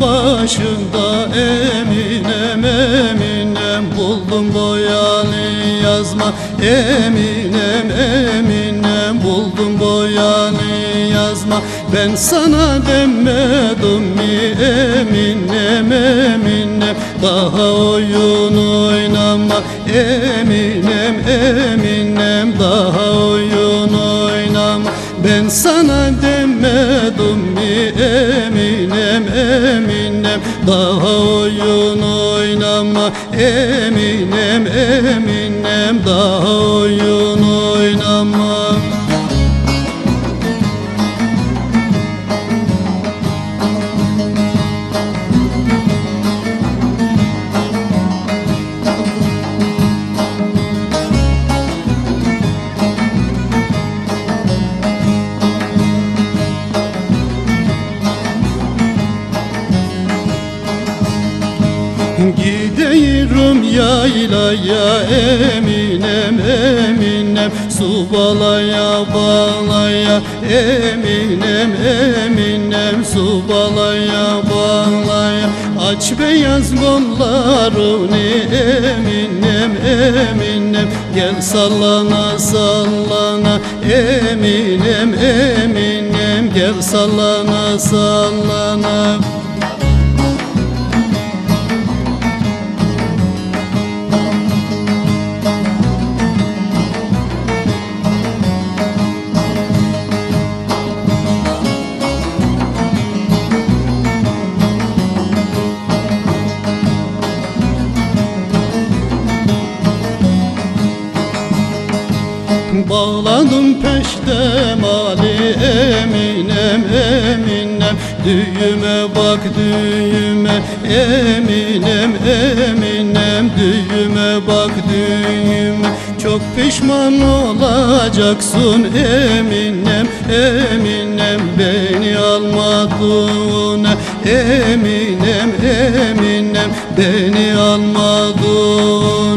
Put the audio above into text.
başında Eminem Eminem Buldum boyalı yazma. Eminem Eminem Buldum boyalı yazma. Ben sana demedim mi Eminem Eminem Daha oyun oynama. Eminem Eminem Daha oyun oynama. Ben sana demedim mi Eminem Eminem Daha oyun oynama. Eminem Eminem Daha oyun oynama yaylaya Eminem Eminem Su balaya balaya Eminem Eminem Su balaya balaya. Aç beyaz kollarını Eminem Eminem Gel sallana sallana Eminem Eminem Gel sallana sallana Bağladım peştemali Eminem Eminem. Düğüme bak düğüme Eminem Eminem. Düğüme bak düğüme Çok pişman olacaksın Eminem Eminem. Beni almadığına Eminem Eminem. Beni almadığına